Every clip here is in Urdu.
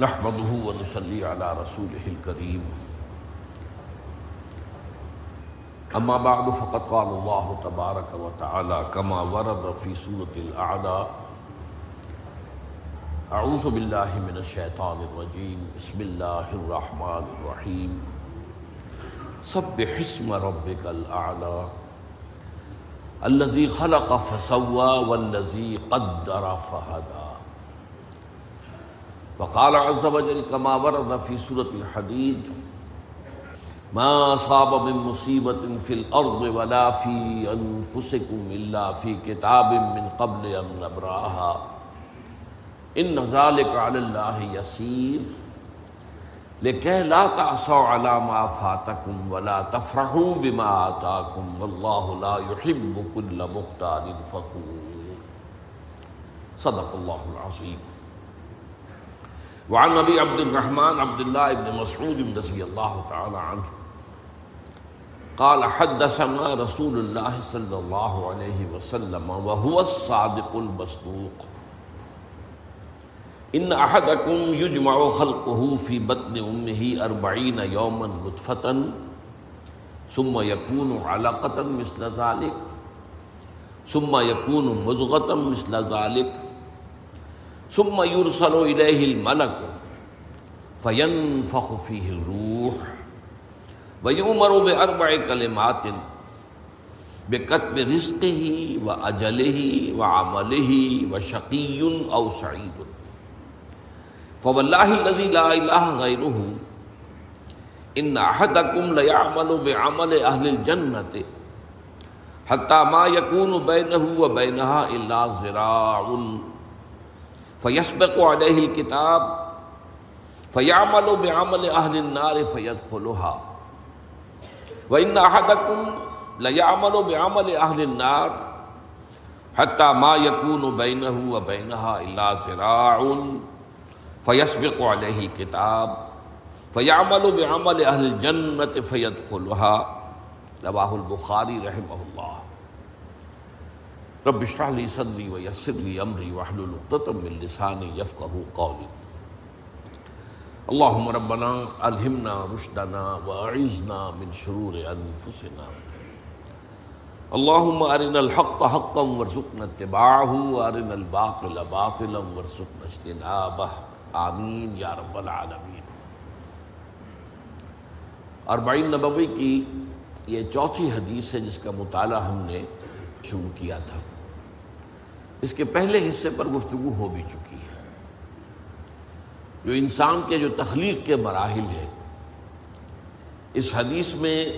نحمده ونصلي على رسوله الكريم. أما بعد، فقد قال الله تبارك وتعالى كما ورد في سورة الأعلى أعوذ بالله من الشيطان الرجيم. بسم الله الرحمن الرحيم. سبح اسم ربك الأعلى. الذي خلق فسوى والذي قدر فهدى. وقال عز وجل كما ورد في سورة الحديد، ما أصاب من مصيبة في الأرض ولا في أنفسكم إلا في كتاب من قبل أن نبرأها. إن ذلك على الله يسير. لكي لا تعصوا على ما فاتكم ولا تفرحوا بما آتاكم والله لا يحب كل مختال فخور. صدق الله العظيم. وعن ابي عبد الرحمن عبد الله بن مسعود رضي الله تعالى عنه قال حدثنا رسول الله صلى الله عليه وسلم وهو الصادق المصدوق. ان احدكم يجمع خلقه في بطن امه أربعين يوما نطفة ثم يكون علقة مثل ذلك ثم يكون مضغة مثل ذلك ثم يرسل إليه الملك فينفخ فيه الروح ويؤمر بأربع كلمات بكتب رزقه وأجله وعمله وشقي أو سعيد. فوالله الذي لا إله غيره إن أحدكم ليعمل بعمل أهل الجنة حتى ما يكون بينه وبينها إلا ذراع فيسبق عليه الكتاب فيعمل بعمل أهل النار فيدخلها وإن أحدكم ليعمل بعمل أهل النار حتى ما یکون يكون بينه وبينها إلا ذراع فيسبق عليه الكتاب فيعمل بعمل أهل الجنة فيدخلها رواه البخاري رحمه الله رب اشرح لي صدري ويسر لي امري واحلل عقدة من لساني يفقهوا قولي. اللهم ربنا الهمنا رشدنا واعذنا من شرور انفسنا اللهم ارنا الحق حقا وارزقنا اتباعه وارنا الباطل باطلا وارزقنا اجتنابه. آمین یا رب العالمین اربعین نبوی کی یہ چوتھی حدیث ہے جس کا مطالعہ ہم نے شروع کیا تھا۔ اس کے پہلے حصے پر گفتگو ہو بھی چکی ہے۔ جو انسان کے جو تخلیق کے مراحل ہیں، اس حدیث میں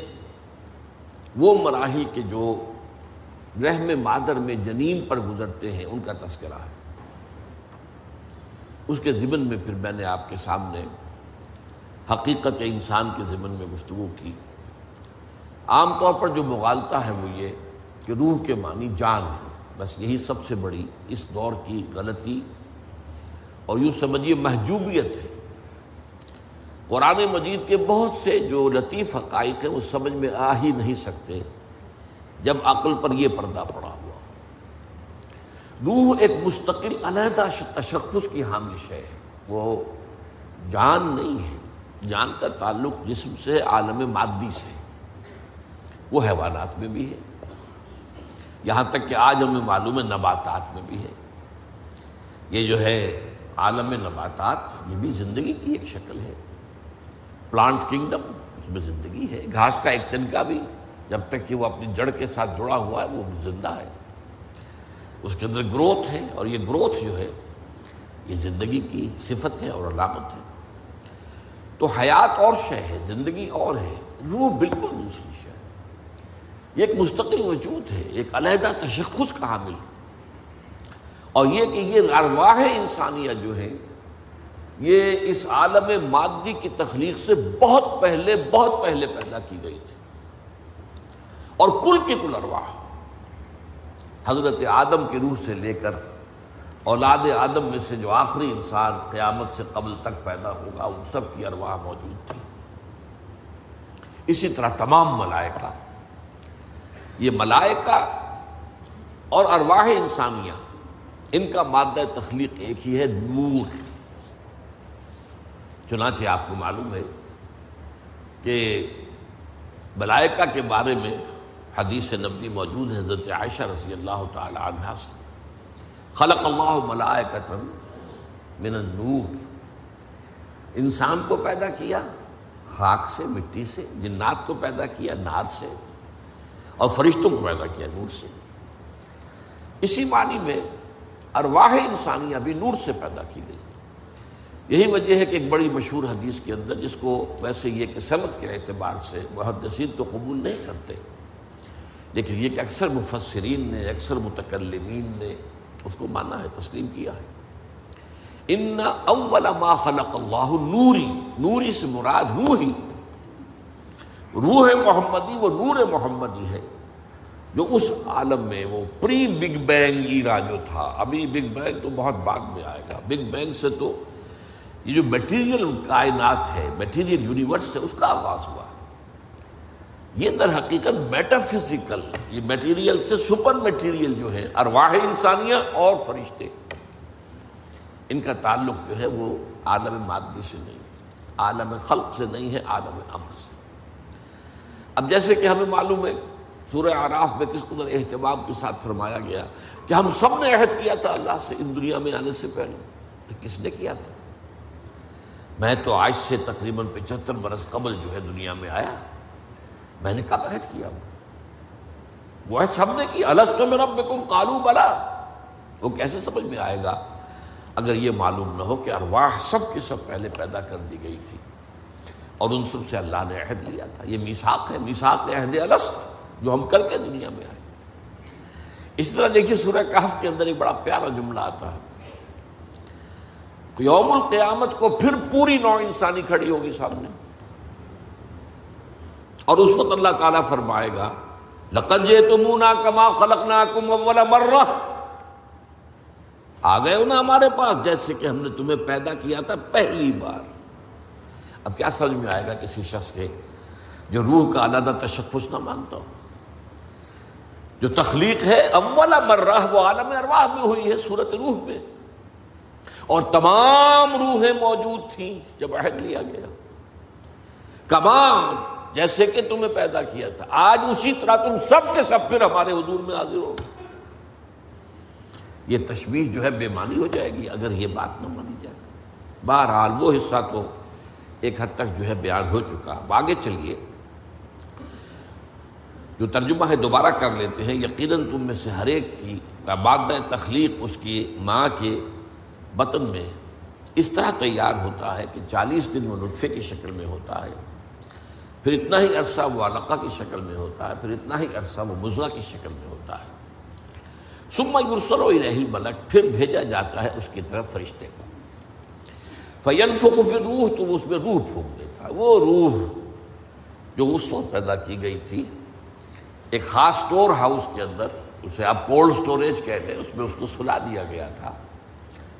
وہ مراحل کے جو رحم مادر میں جنین پر گزرتے ہیں، ان کا تذکرہ ہے۔ اس کے ضمن میں پھر میں نے آپ کے سامنے حقیقت انسان کے ضمن میں گفتگو کی۔ عام طور پر جو مغالطہ ہے وہ یہ کہ روح کے معنی جان ہے۔ بس یہی سب سے بڑی اس دور کی غلطی اور یوں سمجھیے محجوبیت ہے۔ قرآن مجید کے بہت سے جو لطیف حقائق ہیں، وہ سمجھ میں آ ہی نہیں سکتے۔ جب عقل پر یہ پردہ پڑا ہوا۔ روح ایک مستقل علیحدہ تشخص کی حامل شے ہے۔ وہ جان نہیں ہے۔ جان کا تعلق جسم سے، عالم مادی سے۔ وہ حیوانات میں بھی ہے۔ یہاں تک کہ آج ہمیں معلوم ہے نباتات میں بھی ہے۔ یہ جو ہے عالم نباتات، یہ بھی زندگی کی ایک شکل ہے۔ پلانٹ کنگڈم اس میں زندگی ہے۔ گھاس کا ایک تنکا بھی، جب تک کہ وہ اپنی جڑ کے ساتھ جڑا ہوا ہے، وہ زندہ ہے۔ اس کے اندر گروتھ ہے اور یہ گروتھ جو ہے، یہ زندگی کی صفت ہے اور علامت ہے۔ تو حیات اور شے ہے، زندگی اور ہے۔ روح بالکل دوسری ہے یہ ایک مستقل وجود ہے، ایک علیحدہ تشخص کا حامل اور یہ کہ یہ ارواح انسانیہ جو ہے، یہ اس عالم مادی کی تخلیق سے بہت پہلے بہت پہلے پیدا کی گئی تھی۔ اور کل کی کل ارواح، حضرت آدم کی روح سے لے کر اولاد آدم میں سے جو آخری انسان قیامت سے قبل تک پیدا ہوگا، ان سب کی ارواح موجود تھی۔ اسی طرح تمام ملائکہ یہ ملائکہ اور ارواح انسانیہ، ان کا مادہ تخلیق ایک ہی ہے، نور۔ چنانچہ آپ کو معلوم ہے کہ ملائکہ کے بارے میں حدیث نبی موجود ہے، حضرت عائشہ رضی اللہ تعالی عنہ سے۔ خلق اللہ ملائکتن من النور۔ انسان کو پیدا کیا، خاک سے، مٹی سے، جنات کو پیدا کیا، نار سے۔ اور فرشتوں کو پیدا کیا نور سے۔ اسی معنی میں ارواح انسانی ابھی نور سے پیدا کی گئی۔ یہی وجہ ہے کہ ایک بڑی مشہور حدیث کے اندر جس کو ویسے یہ کہ سمت کے اعتبار سے محدثین تو قبول نہیں کرتے، لیکن یہ کہ اکثر مفسرین نے، اکثر متکلمین نے اس کو مانا ہے، تسلیم کیا ہے۔ ان اول ما خلق اللہ نوری نوری سے مراد روحی روح محمدی وہ نور محمدی ہے جو اس عالم میں وہ پری بگ بینگ ایرا جو تھا۔ ابھی بگ بینگ تو بہت بعد میں آئے گا۔ بگ بینگ سے تو یہ جو میٹیریل کائنات ہے میٹیریل یونیورس ہے، اس کا آغاز ہوا۔ یہ در حقیقت میٹا فزیکل یہ میٹیریل سے سپر میٹیریل جو ہے، ارواح انسانیہ اور فرشتے۔ ان کا تعلق جو ہے وہ عالم مادی سے نہیں، عالم خلق سے نہیں ہے، عالم امر سے۔ اب جیسے کہ ہمیں معلوم ہے، سورہ آراف میں کس قدر اہتمام کے ساتھ فرمایا گیا کہ ہم سب نے عہد کیا تھا اللہ سے ان دنیا میں آنے سے پہلے کس نے کیا تھا؟ میں تو آج سے تقریباً پچہتر برس قبل جو ہے دنیا میں آیا، میں نے کب عہد کیا؟ وہ عہد سب نے کی السط میں رب کالو بلا وہ کیسے سمجھ میں آئے گا؟ اگر یہ معلوم نہ ہو کہ ارواح سب کی سب پہلے پیدا کر دی گئی تھی۔ اور ان سب سے اللہ نے عہد لیا تھا۔ یہ میساک ہے میساک عہد السط جو ہم کر کے دنیا میں آئے۔ اس طرح دیکھیے سورہ کہف کے اندر ایک بڑا پیارا جملہ آتا ہے۔ یوم القیامت کو پھر پوری نو انسانی کھڑی ہوگی سامنے۔ اور اس وقت اللہ تعالیٰ فرمائے گا، لقد تمونا کما خلق نا کم مر آ گئے ہو نا ہمارے پاس، جیسے کہ ہم نے تمہیں پیدا کیا تھا پہلی بار۔ اب کیا سمجھ میں آئے گا کسی شخص کے جو روح کا علیحدہ تشخص نہ مانتا ہو؟ جو تخلیق ہے، اولا مرہ وہ عالم ارواح میں ہوئی ہے صورت روح میں۔ اور تمام روحیں موجود تھیں جب عہد لیا گیا۔ کمام جیسے کہ تمہیں پیدا کیا تھا۔ آج اسی طرح تم سب کے سب پھر ہمارے حضور میں حاضر ہو۔ یہ تشویش جو ہے بے مانی ہو جائے گی اگر یہ بات نہ مانی جائے۔ بہرحال وہ حصہ تو ایک حد تک جو ہے بیان ہو چکا آگے چلیے۔ جو ترجمہ ہے دوبارہ کر لیتے ہیں۔ یقیناً تم میں سے ہر ایک کی کا مادہ تخلیق اس کی ماں کے بطن میں اس طرح تیار ہوتا ہے کہ چالیس دن وہ نطفے کی شکل میں ہوتا ہے۔ پھر اتنا ہی عرصہ وہ علقہ کی شکل میں ہوتا ہے۔ پھر اتنا ہی عرصہ وہ مضغہ کی شکل میں ہوتا ہے۔ سما یورسل و رہی ملک پھر بھیجا جاتا ہے اس کی طرف فرشتے کو۔ فین فقف روح تو اس میں روح پھونک دیتا ہے۔ وہ روح جو اس وقت پیدا کی گئی تھی، ایک خاص سٹور ہاؤس کے اندر، اسے آپ کولڈ سٹوریج کہتے ہیں، اس میں اس کو سلا دیا گیا تھا۔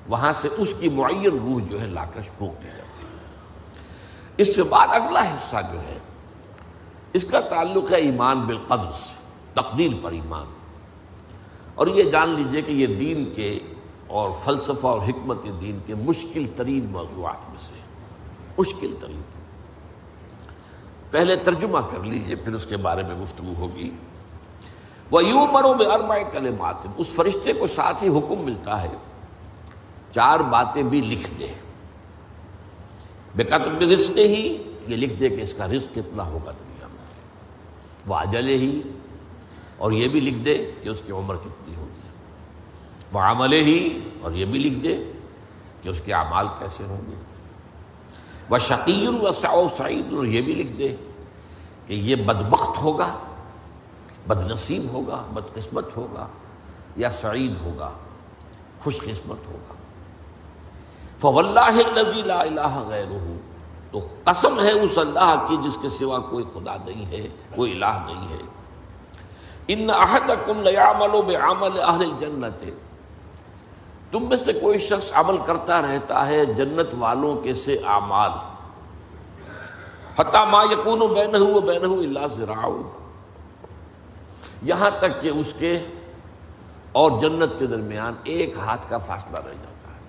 وہاں سے اس کی معین روح جو ہے لا کر پھونک دی جاتی ہے۔ اس کے بعد اگلا حصہ جو ہے، اس کا تعلق ہے ایمان بالقدر سے، تقدیر پر ایمان۔ اور یہ جان لیجیے کہ یہ دین کے اور فلسفہ اور حکمت دین کے مشکل ترین موضوعات میں سے مشکل ترین۔ پہلے ترجمہ کر لیجیے، پھر اس کے بارے میں گفتگو ہوگی۔ وہ یوں مرو میں ارما کل اس فرشتے کو ساتھ ہی حکم ملتا ہے، چار باتیں بھی لکھ دے۔ بے قتل رزق ہی، یہ لکھ دے کہ اس کا رزق کتنا ہوگا دنیا میں۔ وہ ہی، اور یہ بھی لکھ دے کہ اس کی عمر کتنی ہوگی۔ وہ عمل ہی اور یہ بھی لکھ دے کہ اس کے اعمال کیسے ہوں گے۔ وہ شکیل و سعو سعید اور یہ بھی لکھ دے کہ یہ بدبخت ہوگا بد نصیب ہوگا بد قسمت ہوگا یا سعید ہوگا، خوش قسمت ہوگا۔ فولہ لا الہ غیر تو قسم ہے اس اللہ کی جس کے سوا کوئی خدا نہیں ہے، کوئی الہ نہیں ہے۔ ان احدکم لیعملو بعمل اہل جنت تم میں سے کوئی شخص عمل کرتا رہتا ہے جنت والوں کے سے اعمال۔ حتی ما یکون بینہ و بینہ اللہ زراؤ یہاں تک کہ اس کے اور جنت کے درمیان ایک ہاتھ کا فاصلہ رہ جاتا ہے۔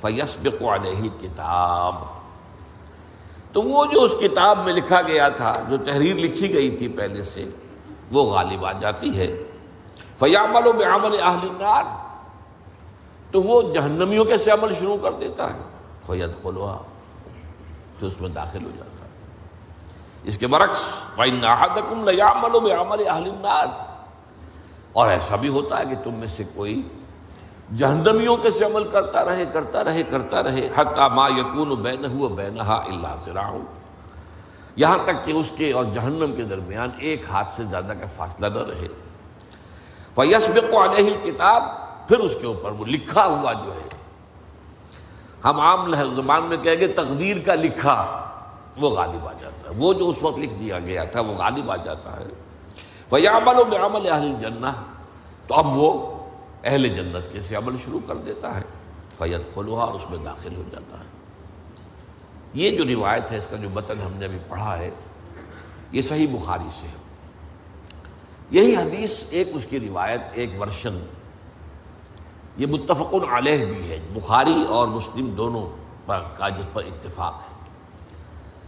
فیسبق علیہ کتاب تو وہ جو اس کتاب میں لکھا گیا تھا، جو تحریر لکھی گئی تھی پہلے سے، وہ غالب آ جاتی ہے۔ فیامل و بعمل اہل النار۔ تو وہ جہنمیوں کے سے عمل شروع کر دیتا ہے۔ فید خلوا تو اس میں داخل ہو جاتا ہے۔ اس کے برعکس فَإِنَّ لَيَعْمَلُ بِعَمَلِ أَهْلِ النَّارِ۔ اور ایسا بھی ہوتا ہے کہ تم میں سے کوئی جہنمیوں کے سے عمل کرتا رہے کرتا رہے کرتا رہے، حتی ما یکون بینہ و بینہا اللہ زراؤ یہاں تک کہ اس کے اور جہنم کے درمیان ایک ہاتھ سے زیادہ کا فاصلہ نہ رہے۔ فیسبق علیہ کتاب پھر اس کے اوپر وہ لکھا ہوا جو ہے، ہم عام زبان میں کہیں گے تقدیر کا لکھا، وہ غالب آ جاتا ہے۔ وہ جو اس وقت لکھ دیا گیا تھا، وہ غالب آ جاتا ہے۔ فیامل و بعمل اہل جنہ تو اب وہ اہل جنت کے سے عمل شروع کر دیتا ہے۔ فیت خلوہ اور اس میں داخل ہو جاتا ہے۔ یہ جو روایت ہے، اس کا جو متن ہم نے ابھی پڑھا ہے، یہ صحیح بخاری سے ہے۔ یہی حدیث، ایک اس کی روایت، ایک ورشن یہ متفق علیہ بھی ہے، بخاری اور مسلم دونوں پر کا جس پر اتفاق ہے۔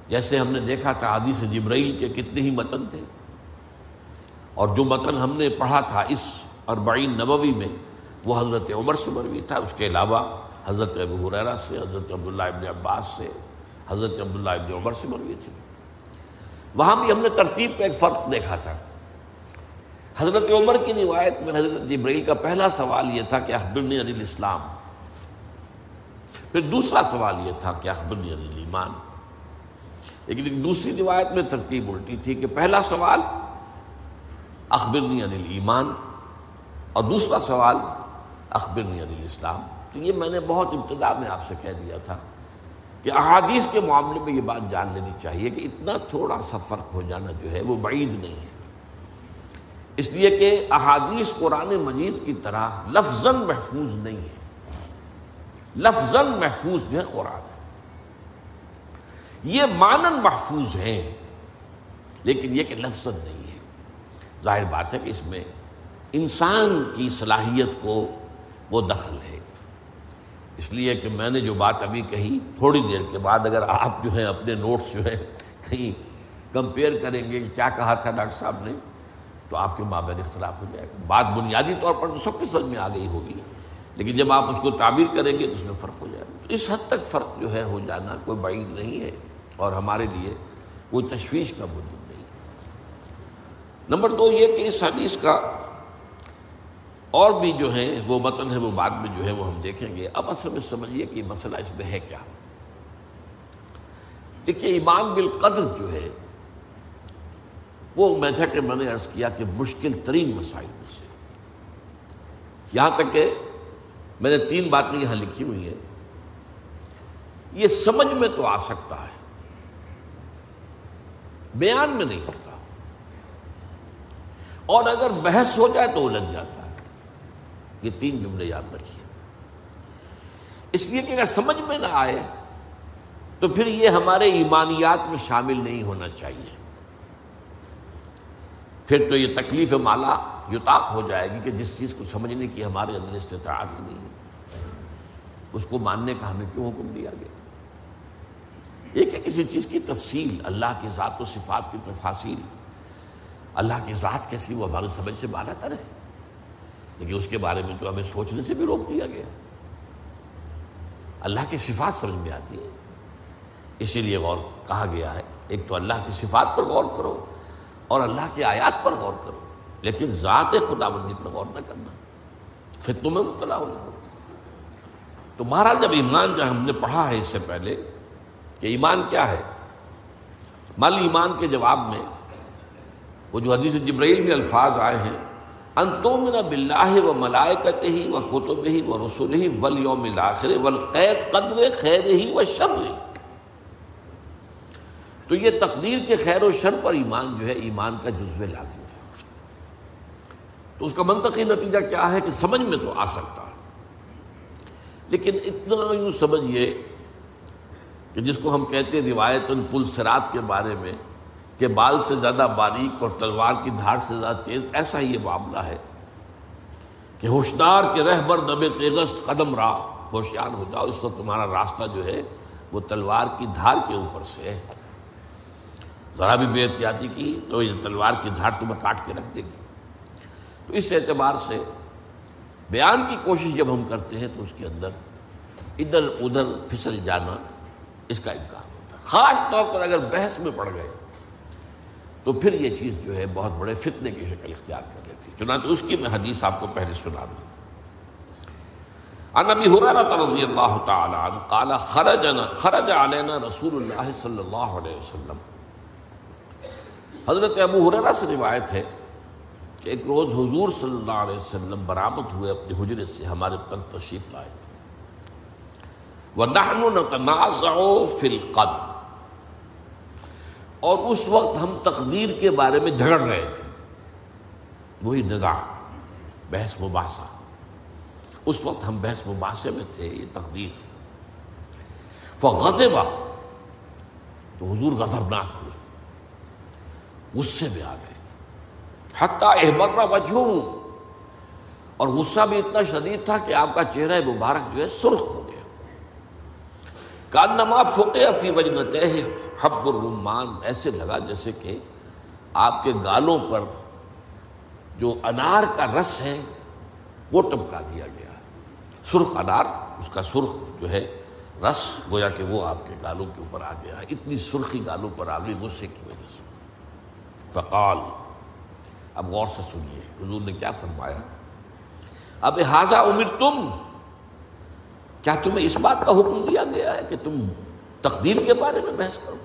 جیسے ہم نے دیکھا تھا حدیث جبرائیل کے کتنے ہی متن تھے۔ اور جو متن ہم نے پڑھا تھا اس اربعین نبوی میں، وہ حضرت عمر سے مروی تھا۔ اس کے علاوہ حضرت ابو حریرہ سے، حضرت عبداللہ ابن عباس سے، حضرت عبداللہ ابن عمر سے مروی تھی وہاں بھی ہم نے ترتیب کا ایک فرق دیکھا تھا۔ حضرت عمر کی روایت میں حضرت جبرائیل کا پہلا سوال یہ تھا کہ اخبرنی علی الاسلام۔ پھر دوسرا سوال یہ تھا کہ اخبرنی علی ایمان لیکن دوسری روایت میں ترتیب الٹی تھی کہ پہلا سوال اخبرنی علی ایمان اور دوسرا سوال اخبرنی علی اسلام تو یہ میں نے بہت ابتدا میں آپ سے کہہ دیا تھا کہ احادیث کے معاملے میں یہ بات جان لینی چاہیے کہ اتنا تھوڑا سا فرق ہو جانا جو ہے وہ بعید نہیں ہے۔ اس لیے کہ احادیث قرآن مجید کی طرح لفظ محفوظ نہیں ہے۔ لفظ محفوظ جو ہے قرآن۔ یہ مانن محفوظ ہے، لیکن یہ کہ لفظ نہیں ہے۔ ظاہر بات ہے کہ اس میں انسان کی صلاحیت کو وہ دخل ہے۔ اس لیے کہ میں نے جو بات ابھی کہی تھوڑی دیر کے بعد اگر آپ جو ہے اپنے نوٹس جو ہے کہیں کمپیئر کریں گے کہ کیا کہا تھا ڈاکٹر صاحب نے؟ تو آپ کے مابین اختلاف ہو جائے گا۔ بات بنیادی طور پر تو سب کے سمجھ میں آ گئی ہوگی۔ لیکن جب آپ اس کو تعبیر کریں گے تو اس میں فرق ہو جائے گا۔ تو اس حد تک فرق جو ہے ہو جانا کوئی بعید نہیں ہے اور ہمارے لیے کوئی تشویش کا وجود نہیں نمبر دو یہ کہ اس حدیث کا اور بھی جو ہیں، وہ متن ہے، وہ بعد میں جو ہے، وہ ہم دیکھیں گے۔ اب اصل میں سمجھیے کہ مسئلہ اس میں ہے کیا۔ دیکھیے، ایمان بالقدر جو ہے وہ جیسا کہ میں نے عرض کیا کہ مشکل ترین مسائل میں سے یہاں تک کہ میں نے تین باتیں یہاں لکھی ہوئی ہیں۔ یہ سمجھ میں تو آ سکتا ہے۔ بیان میں نہیں ہوتا۔ اور اگر بحث ہو جائے تو الجھ جاتا ہے۔ یہ تین جملے یاد رکھیے۔ اس لیے کہ اگر سمجھ میں نہ آئے تو پھر یہ ہمارے ایمانیات میں شامل نہیں ہونا چاہیے۔ پھر تو یہ تکلیف مالا یوتاق ہو جائے گی کہ جس چیز کو سمجھنے کی ہمارے اندر استطاعت نہیں ہے۔ اس کو ماننے کا ہمیں کیوں حکم دیا گیا؟ ایک ہے کسی چیز کی تفصیل، اللہ کی ذات و صفات کی تفاصیل، اللہ کی ذات کیسی وہ ہماری سمجھ سے بالا تر ہے۔ لیکن اس کے بارے میں تو ہمیں سوچنے سے بھی روک دیا گیا۔ اللہ کی صفات سمجھ میں آتی ہے اسی لیے غور کہا گیا ہے، ایک تو اللہ کی صفات پر غور کرو۔ اور اللہ کی آیات پر غور کرو۔ لیکن ذات خدا بندی پر غور نہ کرنا۔ پھر تمہیں مبتلا ہو تو مہاراج جب ایمان جو ہم نے پڑھا ہے اس سے پہلے کہ ایمان کیا ہے۔ مل ایمان کے جواب میں وہ جو حدیث جبرائیل میں الفاظ آئے ہیں انتومن بلّہ و ملائکت ہی و کتب ہی و رسول ہی ول یوم الآخر ولقید قدر خیر ہی و شر ہی تو یہ تقدیر کے خیر و شر پر ایمان جو ہے، ایمان کا جزو لازم ہے۔ تو اس کا منطقی نتیجہ کیا ہے کہ سمجھ میں تو آ سکتا ہے۔ لیکن اتنا یوں سمجھیے کہ جس کو ہم کہتے ہیں روایت پل سرات کے بارے میں کہ بال سے زیادہ باریک اور تلوار کی دھار سے زیادہ تیز، ایسا ہی یہ معاملہ ہے کہ ہوشدار کے رہبر دبے تیزست قدم راہ، ہوشیار ہو جاؤ، اس وقت تمہارا راستہ جو ہے وہ تلوار کی دھار کے اوپر سے ہے۔ ذرا بھی بے احتیاطی کی تو یہ تلوار کی دھار تمہیں کاٹ کے رکھ دے گی۔ تو اس اعتبار سے بیان کی کوشش جب ہم کرتے ہیں تو اس کے اندر ادھر ادھر پھسل جانا اس کا امکان ہوتا ہے۔ خاص طور پر اگر بحث میں پڑ گئے تو پھر یہ چیز جو ہے بہت بڑے فتنے کی شکل اختیار کر لیتی چنانچہ اس کی میں حدیث آپ کو پہلے سنا دوں۔ ان ابی حریرہ رضی اللہ تعالی عنہ قال خرج علینا رسول اللہ صلی اللہ علیہ وسلم۔ حضرت ابو حریرہ سے روایت ہے کہ ایک روز حضور صلی اللہ علیہ وسلم برآمد ہوئے اپنے حجرے سے ہمارے پر تشریف لائے۔ وَنَحْنُ نَتَنَازَعُ فِي الْقَدْرِ۔ اور اس وقت ہم تقدیر کے بارے میں جھگڑ رہے تھے۔ وہی نظام بحث مباحثہ۔ اس وقت ہم بحث مباحثے میں تھے، یہ تقدیر۔ فغضبا تو حضور غضبناک ہوئے۔ غصے میں آ گئے۔ حتیٰ احبرہ وجہ اور غصہ بھی اتنا شدید تھا کہ آپ کا چہرہ مبارک جو ہے سرخ ہو گیا۔ کانما فقے فی وجنتے حب الرمان۔ ایسے لگا جیسے کہ آپ کے گالوں پر جو انار کا رس ہے، وہ ٹپکا دیا گیا۔ سرخ انار، اس کا سرخ جو ہے رس، گویا کہ وہ آپ کے گالوں کے اوپر آ گیا۔ اتنی سرخی گالوں پر آ گئی غصے کی وجہ۔ فقال، اب غور سے سنیے، حضور نے کیا فرمایا؟ اب حاضہ عمر تم، کیا تمہیں اس بات کا حکم دیا گیا ہے کہ تم تقدیر کے بارے میں بحث کرو؟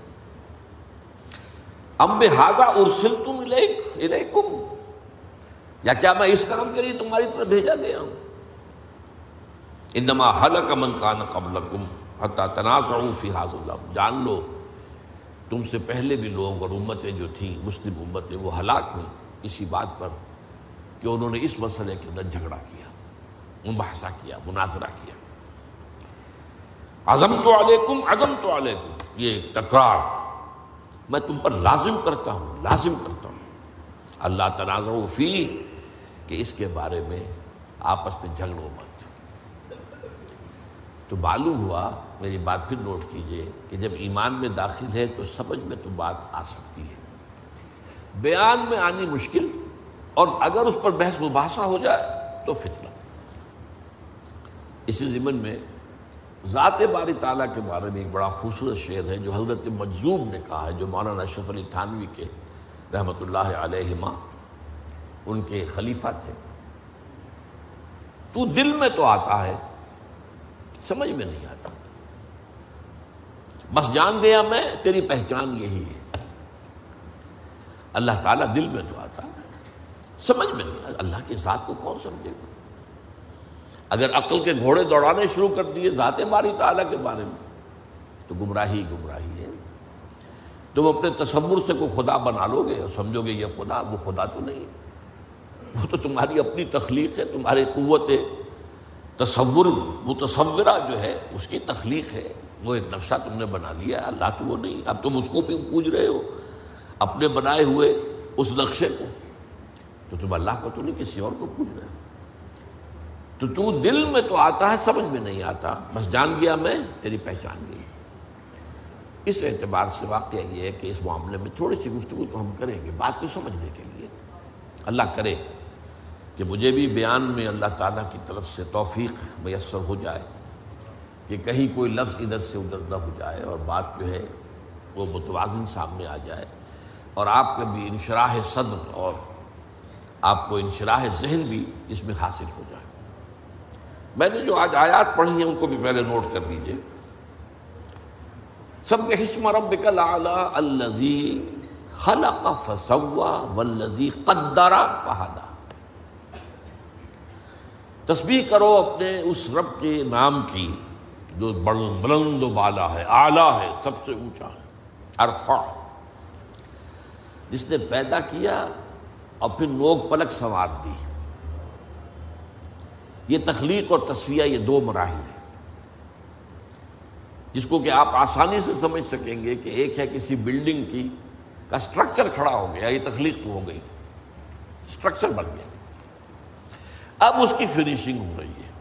ام ہاگا ارسل تم الیکم، یا کیا میں اس کام کے لیے تمہاری طرف بھیجا گیا ہوں؟ انما حلق من کان قبلکم حتی تنازعوا فی حاضر اللہ جان لو تم سے پہلے بھی لوگ اور امتیں جو تھیں، مسلم امتیں، وہ ہلاک ہوئی اسی بات پر کہ انہوں نے اس مسئلے کے اندر جھگڑا کیا، مباحثہ کیا، مناظرہ کیا۔ عزم تو علیکم عزم تو علیکم، یہ تکرار میں تم پر لازم کرتا ہوں، لازم کرتا ہوں۔ اللہ تنازع فی کہ اس کے بارے میں آپس میں جھگڑو مت۔ تو معلوم ہوا میری بات پھر نوٹ کیجیے کہ جب ایمان میں داخل ہے تو سمجھ میں تو بات آ سکتی ہے۔ بیان میں آنی مشکل اور اگر اس پر بحث مباحثہ ہو جائے تو فتنہ۔ اسی ضمن میں ذات باری تعالیٰ کے بارے میں ایک بڑا خوبصورت شعر ہے جو حضرت مجزوب نے کہا ہے، جو مولانا اشرف علی تھانوی کے رحمۃ اللہ علیہ ان کے خلیفہ تھے۔ تو دل میں تو آتا ہے، سمجھ میں نہیں آتا۔ بس جان گیا میں، تیری پہچان یہی ہے۔ اللہ تعالیٰ دل میں تو آتا ہے۔ سمجھ میں نہیں اللہ کے ذات کو کون سمجھے گا؟ اگر عقل کے گھوڑے دوڑانے شروع کر دیے ذات باری تعالیٰ کے بارے میں، تو گمراہی گمراہی ہے۔ تم اپنے تصور سے کوئی خدا بنا لو گے اور سمجھو گے یہ خدا، وہ خدا تو نہیں ہے۔ وہ تو تمہاری اپنی تخلیق ہے، تمہاری قوت تصور متصورہ جو ہے، اس کی تخلیق ہے۔ وہ ایک نقشہ تم نے بنا لیا، اللہ تو وہ نہیں۔ اب تم اس کو بھی پوج رہے ہو، اپنے بنائے ہوئے اس نقشے کو۔ تو تم اللہ کو تو نہیں کسی اور کو پوج رہے ہو۔ تو تو دل میں تو آتا ہے، سمجھ میں نہیں آتا۔ بس جان گیا میں، تیری پہچان گئی۔ اس اعتبار سے واقعہ یہ ہے کہ اس معاملے میں تھوڑی سی گفتگو تو ہم کریں گے، بات کو سمجھنے کے لیے۔ اللہ کرے کہ مجھے بھی بیان میں اللہ تعالیٰ کی طرف سے توفیق میسر ہو جائے۔ کہ کہیں کوئی لفظ ادھر سے ادھر نہ ہو جائے اور بات جو ہے وہ متوازن سامنے آ جائے اور آپ کا بھی انشراح صدر اور آپ کو انشراح ذہن بھی اس میں حاصل ہو جائے۔ میں نے جو آج آیات پڑھی ہیں ان کو بھی پہلے نوٹ کر دیجیے سب کے حسم رب کل الزی خلق فسوا والذی قدر فہدا۔ تسبیح کرو اپنے اس رب کے نام کی۔ جو بلند و بالا ہے، اعلیٰ ہے، سب سے اونچا ہے عرفا جس نے پیدا کیا اور پھر نوک پلک سنوار دی۔ یہ تخلیق اور تصویہ یہ دو مراحل ہیں۔ جس کو کہ آپ آسانی سے سمجھ سکیں گے کہ ایک ہے کسی بلڈنگ کی کا سٹرکچر کھڑا ہو گیا، یہ تخلیق تو ہو گئی۔ سٹرکچر بن گیا۔ اب اس کی فنیشنگ ہو رہی ہے۔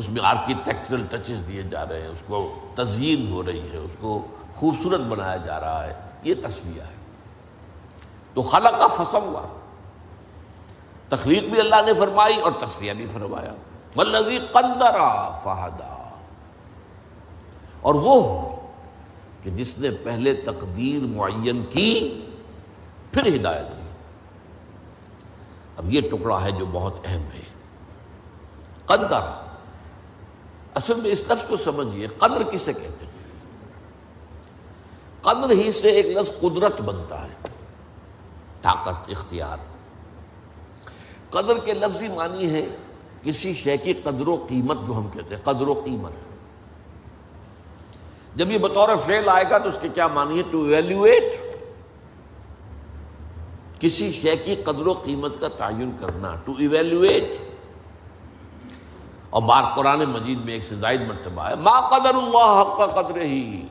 اس میں آرکیٹیکچرل ٹچز دیے جا رہے ہیں، اس کو تزئین ہو رہی ہے، اس کو خوبصورت بنایا جا رہا ہے، یہ تصویر ہے۔ تو خلق کا فسم ہوا تخلیق بھی اللہ نے فرمائی اور تصویہ بھی فرمایا۔ ولزی قدرا فہدا اور وہ کہ جس نے پہلے تقدیر معین کی، پھر ہدایت دی۔ اب یہ ٹکڑا ہے جو بہت اہم ہے۔ قدر۔ اصل میں اس لفظ کو سمجھیے، قدر کسے کہتے ہیں؟ قدر ہی سے ایک لفظ قدرت بنتا ہے، طاقت، اختیار۔ قدر کے لفظی معنی ہے کسی شے کی قدر و قیمت جو ہم کہتے ہیں، قدر و قیمت۔ جب یہ بطور فیل آئے گا تو اس کے کیا معنی ہے ٹو ایویلویٹ کسی شے کی قدر و قیمت کا تعین کرنا ٹو ایویلویٹ اور بار قرآن مجید میں ایک سے زائد مرتبہ ہے، ما قدر اللہ حق کا قدر ہی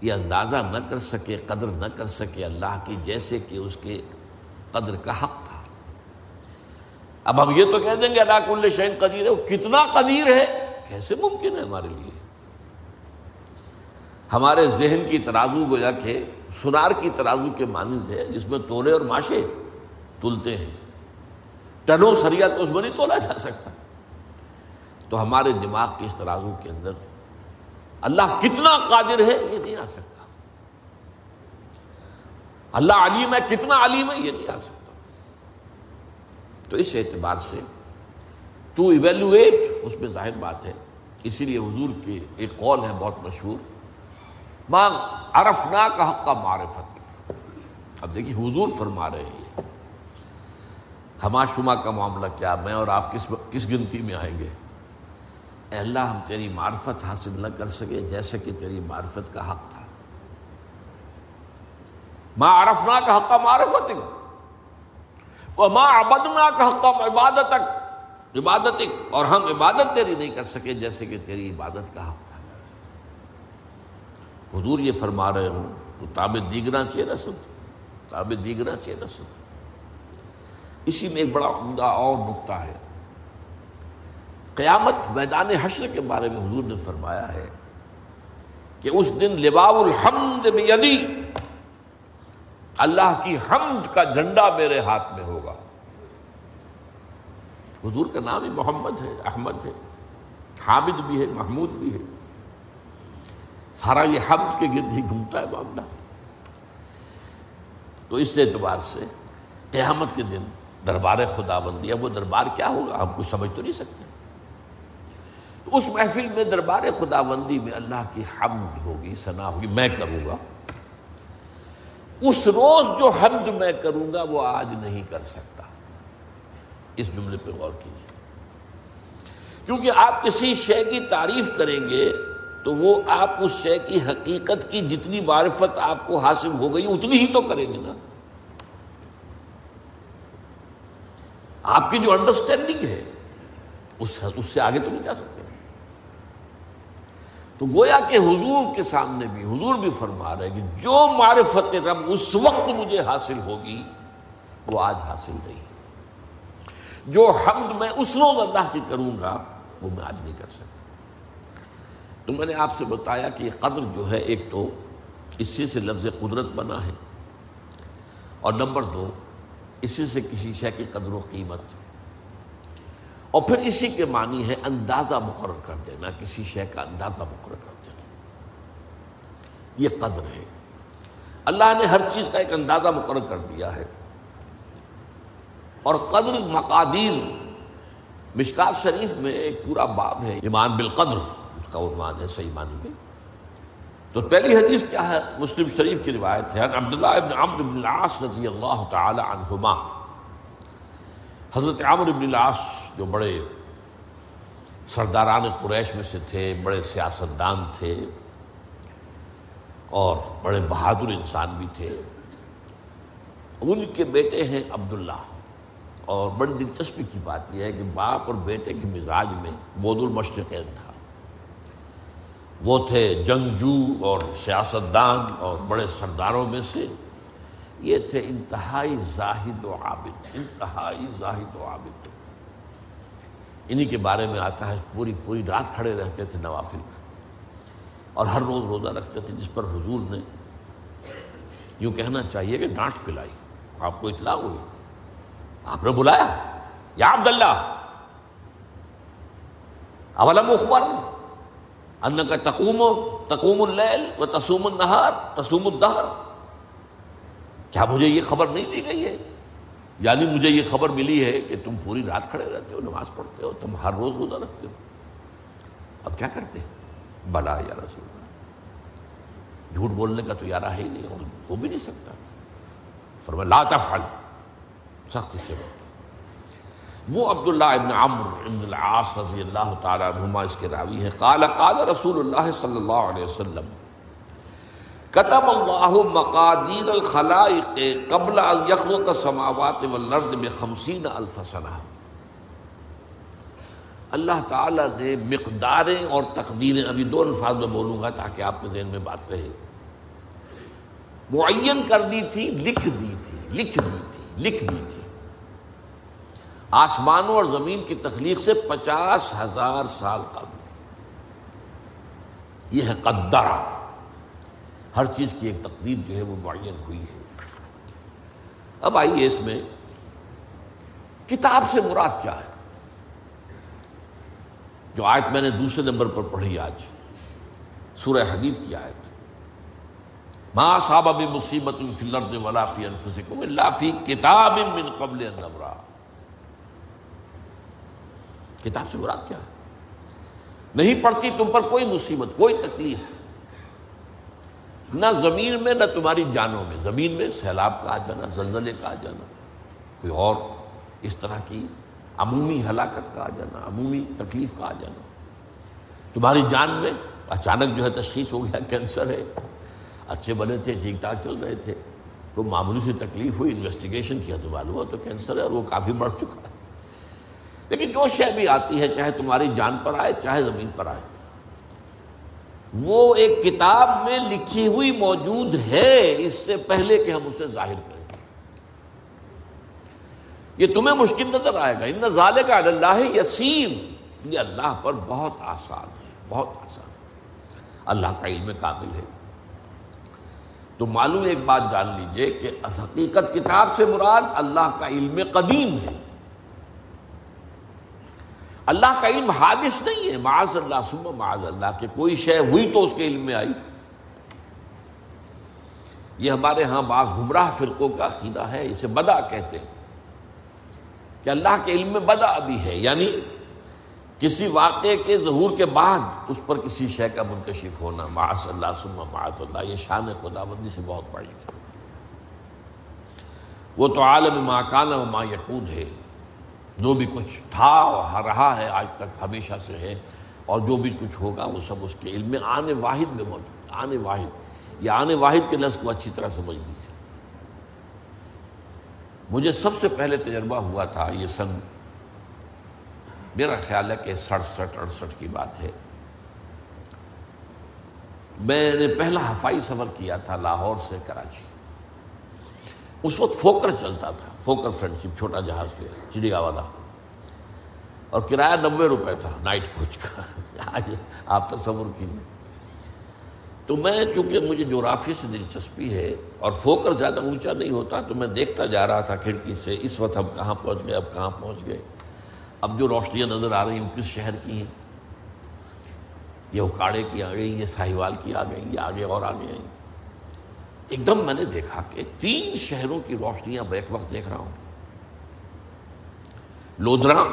یہ اندازہ نہ کر سکے، قدر نہ کر سکے اللہ کی، جیسے کہ اس کے قدر کا حق تھا۔ اب ہم یہ تو کہہ دیں گے اللہ کل شین قدیر ہے وہ کتنا قدیر ہے، کیسے ممکن ہے ہمارے لیے؟ ہمارے ذہن کی ترازو گویا کہ، سنار کی ترازو کے مانند ہے، جس میں تولے اور ماشے تلتے ہیں۔ ٹنو سریا تو اس میں نہیں تولا جا سکتا۔ تو ہمارے دماغ کی اس ترازو کے اندر اللہ کتنا قادر ہے یہ نہیں آ سکتا۔ اللہ علیم ہے، کتنا علیم ہے، یہ نہیں آ سکتا۔ تو اس اعتبار سے ٹو ایویلویٹ اس میں ظاہر بات ہے، اسی لیے حضور کے ایک قول ہے بہت مشہور، ماں ارفنا کا حق کا معرفت۔ اب دیکھیے، حضور فرما رہے ہیں ہما شما کا معاملہ کیا، میں اور آپ کس کس گنتی میں آئیں گے؟ اے اللہ ہم تیری معرفت حاصل نہ کر سکے جیسے کہ تیری معرفت کا حق تھا۔ ماں ارفنا کا حق معرفت وہ ماں ابدنا کا حق عبادت عبادت اور ہم عبادت تیری نہیں کر سکے جیسے کہ تیری عبادت کا حق تھا۔ حضور یہ فرما رہے ہوں، تو تاب دیگرا چے رسد تاب دیگرا چے رسد اسی میں ایک بڑا عمدہ اور نقطہ ہے۔ قیامت میدان حشر کے بارے میں حضور نے فرمایا ہے کہ اس دن لبا الحمد بیدی اللہ کی حمد کا جھنڈا میرے ہاتھ میں ہوگا۔ حضور کا نام ہی محمد ہے، احمد ہے، حامد بھی ہے، محمود بھی ہے۔ سارا یہ حمد کے گرد ہی گھومتا ہے معاملہ۔ تو اس اعتبار سے قیامت کے دن دربار خدا بندی اب وہ دربار کیا ہوگا؟ ہم کچھ سمجھ تو نہیں سکتے۔ تو اس محفل میں دربار خدا بندی میں اللہ کی حمد ہوگی ثنا ہوگی، میں کروں گا۔ اس روز جو حمد میں کروں گا، وہ آج نہیں کر سکتا۔ اس جملے پہ غور کیجیے کیونکہ آپ کسی شے کی تعریف کریں گے، تو وہ آپ اس شے کی حقیقت کی جتنی معرفت آپ کو حاصل ہو گئی، اتنی ہی تو کریں گے نا۔ آپ کی جو انڈرسٹینڈنگ ہے، اس اس سے آگے تو نہیں جا سکتے۔ تو گویا کہ حضور کے سامنے بھی، حضور بھی فرما رہے کہ جو معرفت رب اس وقت مجھے حاصل ہوگی، وہ آج حاصل نہیں۔ جو حمد میں اس روز اللہ کی کروں گا، وہ میں آج نہیں کر سکتا۔ تو میں نے آپ سے بتایا کہ یہ قدر جو ہے، ایک تو اسی سے لفظ قدرت بنا ہے، اور نمبر دو، اسی سے کسی شے کی قدر و قیمت۔ اور پھر اسی کے معنی ہے اندازہ مقرر کر دینا، کسی شے کا اندازہ مقرر کر دینا۔ یہ قدر ہے۔ اللہ نے ہر چیز کا ایک اندازہ مقرر کر دیا ہے۔ اور قدر مقادیر مشکات شریف میں ایک پورا باب ہے، ایمان بالقدر، اس کا عنوان ہے صحیح معنی میں۔ تو پہلی حدیث کیا ہے؟ مسلم شریف کی روایت ہے۔ عبداللہ ابن عمر بن العاص رضی اللہ تعالی عنہما۔ حضرت عامر ابن العاص جو بڑے سرداران قریش میں سے تھے، بڑے سیاستدان تھے اور بڑے بہادر انسان بھی تھے۔ ان کے بیٹے ہیں عبداللہ۔ اور بڑی دلچسپی کی بات یہ ہے کہ باپ اور بیٹے کے مزاج میں بود المشرقین تھا۔ وہ تھے جنگجو اور سیاستدان اور بڑے سرداروں میں سے۔ یہ تھے انتہائی زاہد و عابد، انتہائی زاہد و عابد۔ انہی کے بارے میں آتا ہے، پوری پوری رات کھڑے رہتے تھے نوافل میں اور ہر روز روزہ رکھتے تھے جس پر حضور نے یوں کہنا چاہیے کہ ڈانٹ پلائی۔ آپ کو اطلاع ہوئی۔ آپ نے بلایا۔ یا عبداللہ، اولم اخبر؟ ان کا تقوم تقوم اللیل و تسوم النہار تسوم الدہر۔ کیا مجھے یہ خبر نہیں دی گئی ہے؟ یعنی مجھے یہ خبر ملی ہے کہ تم پوری رات کھڑے رہتے ہو، نماز پڑھتے ہو، تم ہر روز روزہ رکھتے ہو۔ اب کیا کرتے بلا یا رسول جھوٹ بولنے کا تو یارہ ہے ہی نہیں، اور ہو بھی نہیں سکتا۔ فرما لا تفعل۔ سخت سے وہ عبداللہ ابن عمر ابن العاص رضی اللہ تعالیٰ عنہما، اس کے راوی ہیں۔ قال قال رسول اللہ صلی اللہ علیہ وسلم کتب اللہ مقادیر الخلائق قبل یخلق السماوات والارض بخمسین الف سنہ اللہ تعالیٰ نے مقداریں اور تقدیریں، ابھی دو الفاظ میں بولوں گا تاکہ آپ کے ذہن میں بات رہے۔ معین کر دی تھی، لکھ دی تھی، لکھ دی تھی، لکھ دی تھی۔ آسمانوں اور زمین کی تخلیق سے پچاس ہزار سال قبل۔ یہ ہے قدرہ ہر چیز کی ایک تقدیر جو ہے وہ معین ہوئی ہے۔ اب آئیے اس میں کتاب سے مراد کیا ہے؟ جو آیت میں نے دوسرے نمبر پر پڑھی آج، سورہ حدیب کی آیت۔ ما صاحب ابھی مصیبت فی الارض ولا فی انفسکم فی کتاب من قبل ان نبرا کتاب سے مراد کیا ہے؟ نہیں پڑتی تم پر کوئی مصیبت، کوئی تکلیف۔ نہ زمین میں، نہ تمہاری جانوں میں۔ زمین میں سیلاب کا آ جانا، زلزلے کا آ جانا۔ کوئی اور اس طرح کی عمومی ہلاکت کا آ جانا، عمومی تکلیف کا آ جانا۔ تمہاری جان میں اچانک جو ہے تشخیص ہو گیا، کینسر ہے۔ اچھے بنے تھے، ٹھیک ٹھاک چل رہے تھے۔ تو معمولی سی تکلیف ہوئی انویسٹیگیشن کیا تو معلوم ہوا تو کینسر ہے اور وہ کافی بڑھ چکا ہے۔ لیکن جو شے بھی آتی ہے، چاہے تمہاری جان پر آئے، چاہے زمین پر آئے وہ ایک کتاب میں لکھی ہوئی موجود ہے، اس سے پہلے کہ ہم اسے ظاہر کریں۔ یہ تمہیں مشکل نظر آئے گا۔ ان ظال کا اللہ یسیم یہ اللہ پر بہت آسان ہے، بہت آسان۔ اللہ کا علم کامل ہے۔ تو معلوم ایک بات جان لیجیے کہ حقیقت کتاب سے مراد اللہ کا علم قدیم ہے۔ اللہ کا علم حادث نہیں ہے۔ معاذ اللہ سم معاذ اللہ، کہ کوئی شے ہوئی تو اس کے علم میں آئی۔ یہ ہمارے ہاں بعض گمراہ فرقوں کا عقیدہ ہے، اسے بدا کہتے ہیں۔ کہ اللہ کے علم میں بدا ابھی ہے یعنی کسی واقعے کے ظہور کے بعد اس پر کسی شے کا منکشف ہونا۔ معاذ اللہ سم معاذ اللہ، یہ شان خدا بندی سے بہت بڑی تھی وہ تو عالم ماکانہ ما یقون ہے۔ جو بھی کچھ تھا رہا ہے آج تک ہمیشہ سے ہے، اور جو بھی کچھ ہوگا وہ سب اس کے علم میں، آنے واحد میں موجود آنے واحد۔ یہ آنے واحد کے لفظ کو اچھی طرح سمجھ لیجیے مجھے سب سے پہلے تجربہ ہوا تھا یہ سن۔ میرا خیال ہے کہ سڑسٹھ، اڑسٹھ کی بات ہے۔ میں نے پہلا ہفائی سفر کیا تھا لاہور سے کراچی۔ اس وقت فوکر چلتا تھا، فوکر فرینڈ شپ، چھوٹا جہاز کے چڑیا والا۔ اور کرایہ نبے روپے تھا، نائٹ کوچ کا۔ آج آپ تصور کیجیے تو میں چونکہ مجھے جغرافی سے دلچسپی ہے اور فوکر زیادہ اونچا نہیں ہوتا، تو میں دیکھتا جا رہا تھا کھڑکی سے، اس وقت ہم کہاں پہنچ گئے، اب کہاں پہنچ گئے۔ اب جو روشنیاں نظر آ رہی ہیں کس شہر کی ہیں؟ یہ اکاڑے کی آ گئی، یہ ساہیوال کی آ گئی، یہ آگے اور آگے آئی ایک دم میں نے دیکھا کہ تین شہروں کی روشنیاں بیک وقت دیکھ رہا ہوں۔ لودرا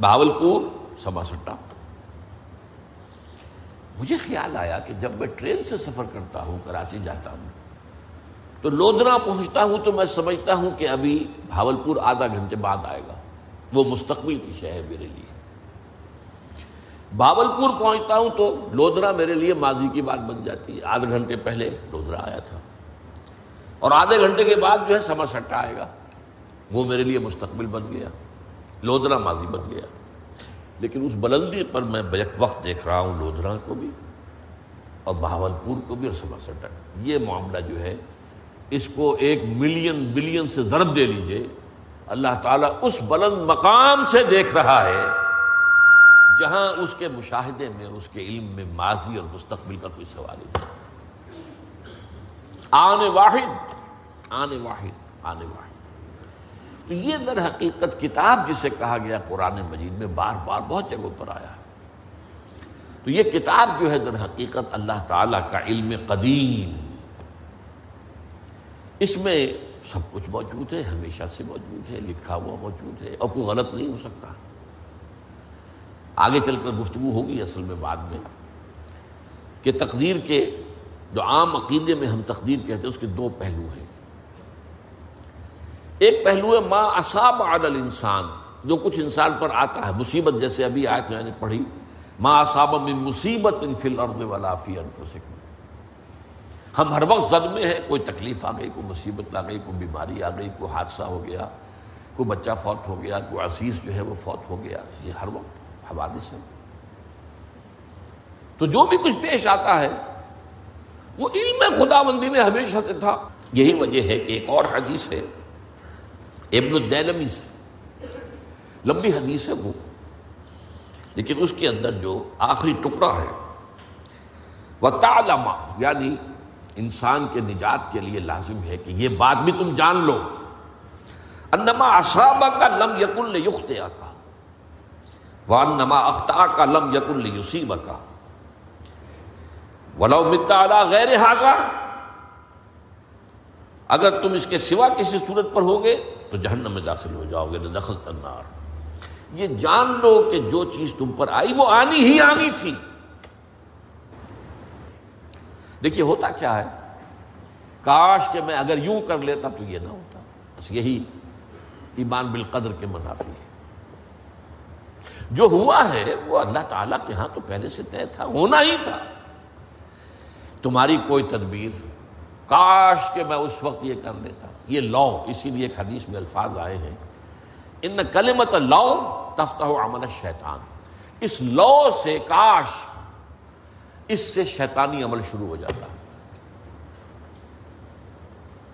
بہاولپور سما سٹا مجھے خیال آیا کہ جب میں ٹرین سے سفر کرتا ہوں، کراچی جاتا ہوں، تو لودرا پہنچتا ہوں تو میں سمجھتا ہوں کہ ابھی بھاولپور آدھا گھنٹے بعد آئے گا۔ وہ مستقبل کی شہ ہے میرے لیے۔ بھاولپور پہنچتا ہوں تو لودرا میرے لیے ماضی کی بات بن جاتی ہے۔ آدھے گھنٹے پہلے لودرا آیا تھا۔ اور آدھے گھنٹے کے بعد جو ہے سمر سٹا آئے گا۔ وہ میرے لیے مستقبل بن گیا۔ لودرا ماضی بن گیا۔ لیکن اس بلندی پر میں بیک وقت دیکھ رہا ہوں لودرا کو بھی اور بہاول پور کو بھی اور سما سٹا یہ معاملہ جو ہے، اس کو ایک ملین بلین سے ضرب دے لیجیے۔ اللہ تعالیٰ اس بلند مقام سے دیکھ رہا ہے۔ جہاں اس کے مشاہدے میں، اس کے علم میں ماضی اور مستقبل کا کوئی سوال ہی نہیں۔ آنے واحد آنے واحد آنے واحد۔ تو یہ در حقیقت کتاب جسے کہا گیا قرآن مجید میں بار بار بہت جگہوں پر آیا ہے۔ تو یہ کتاب جو ہے در حقیقت اللہ تعالی کا علم قدیم۔ اس میں سب کچھ موجود ہے، ہمیشہ سے موجود ہے، لکھا ہوا موجود ہے، اور کوئی غلط نہیں ہو سکتا۔ آگے چل کر گفتگو ہوگی اصل میں بعد میں، کہ تقدیر کے جو عام عقیدے میں ہم تقدیر کہتے ہیں، اس کے دو پہلو ہیں۔ ایک پہلو ہے ماں اصاب عدل انسان جو کچھ انسان پر آتا ہے۔ مصیبت جیسے ابھی آئے تو میں نے پڑھی ماں اصاب من مصیبت ان فل ارد والا فی انفسکم۔ ہم ہر وقت زد میں ہیں، کوئی تکلیف آ گئی، کوئی مصیبت آ گئی، کوئی بیماری آ گئی، کوئی حادثہ ہو گیا، کوئی بچہ فوت ہو گیا، کوئی عزیز جو ہے وہ فوت ہو گیا۔ یہ ہر وقت۔ حوادث ہے تو جو بھی کچھ پیش آتا ہے، وہ علم خدا بندی میں ہمیشہ سے تھا۔ یہی وجہ ہے کہ ایک اور حدیث ہے، ابن الدینمی سے۔ لمبی حدیث ہے وہ۔ لیکن اس کے اندر جو آخری ٹکڑا ہے وہ تالما یعنی انسان کے نجات کے لیے لازم ہے کہ یہ بات بھی تم جان لو۔ انما اصابہ کا لم یقل یختیا کا وہ انما اختار کا لم یقل یوسیب کا ولو متا غیر حاضہ اگر تم اس کے سوا کسی صورت پر ہوگے، تو جہنم میں داخل ہو جاؤ گے، دخل تنار یہ جان لو کہ جو چیز تم پر آئی، وہ آنی ہی آنی تھی۔ دیکھیے، ہوتا کیا ہے؟ کاش کہ میں اگر یوں کر لیتا تو یہ نہ ہوتا۔ بس یہی ایمان بالقدر کے منافی ہے۔ جو ہوا ہے وہ اللہ تعالیٰ کے ہاں تو پہلے سے طے تھا، ہونا ہی تھا۔ تمہاری کوئی تدبیر، کاش کہ میں اس وقت یہ کر لیتا۔ یہ لو اسی لیے ایک حدیث میں الفاظ آئے ہیں۔ ان کلمت لو تفتہ عمل شیطان اس لو سے کاش اس سے شیطانی عمل شروع ہو جاتا۔